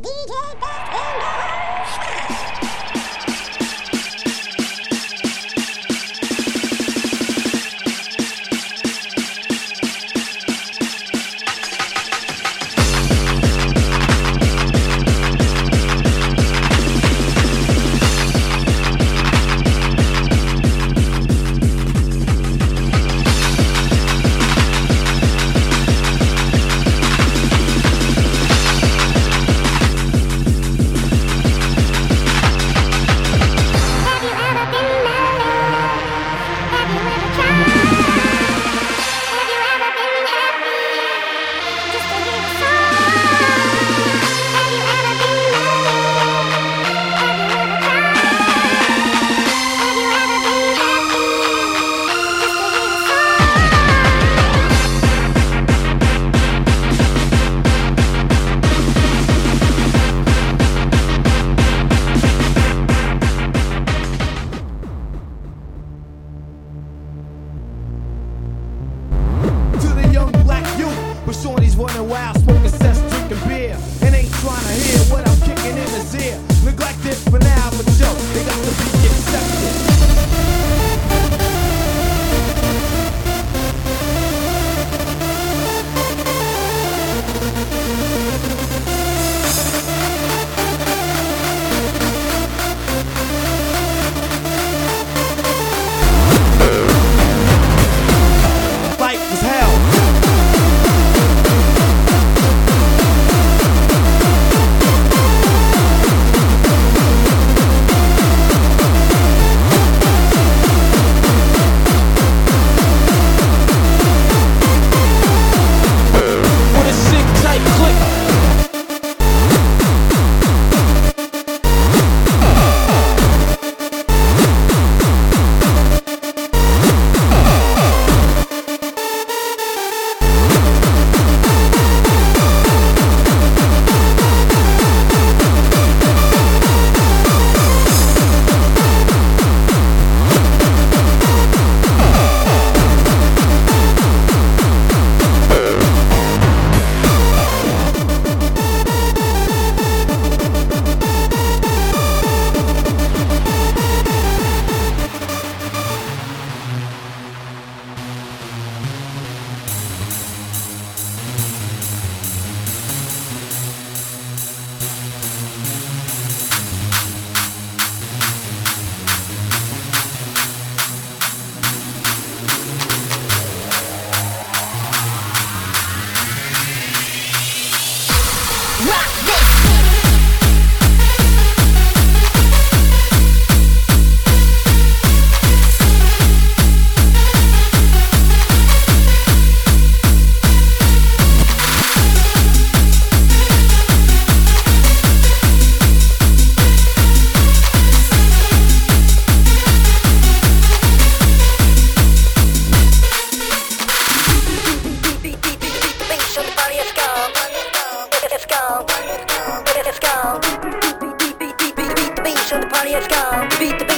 DJ Best But shorties running wild, smoking cess, drinking beer. show the party, let's go. Beat the beat.